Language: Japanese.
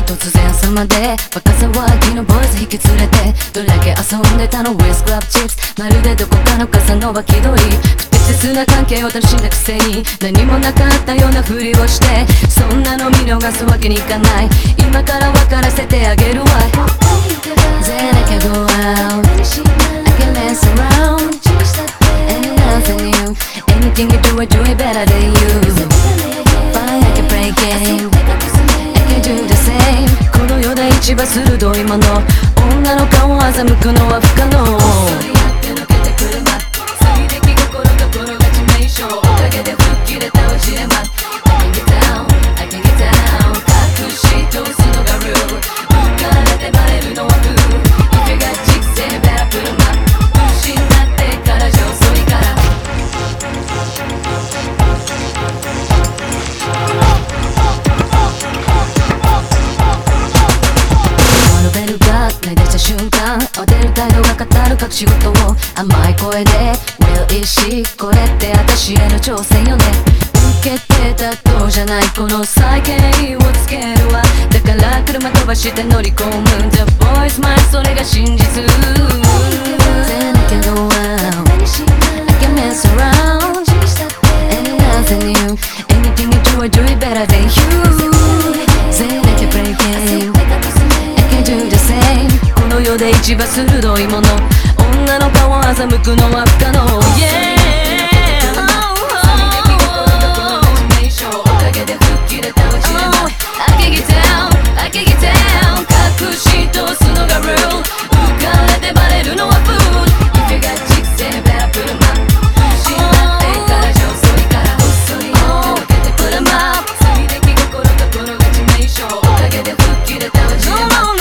突然朝まで若さは昨のボイス引き連れてどれだけ遊んでたの？ウィスクラブチップスまるでどこかの傘の脇取り。不適切な関係を楽しんだくせに何もなかったようなふりをしてそんなの見逃すわけにいかない。今から分からせてあげるわ Then I can go out. I can mess around. Ain't nothing new Anything you do I do it better than you. は鋭いもの。女の顔を欺くのは不可能。が語る隠し事を甘い声で Will 意識これって私への挑戦よね受けてたとじゃないこの再建をつけるわだから車飛ばして乗り込む The boys mind それが真実 Then I can go out I can mess around Ain't nothing new Anything you do I do it better than you Then I can play game I can do the same この世で一番鋭いものなの顔を欺くのは不可能。Yeah 隠し通すのが real 浮かれてバレるのは fool If you got chicks, then you better put them up しまってから上層位からほっそり届けて put them up 罪で気心と転が致命傷おかげで吹っ切れたわ自分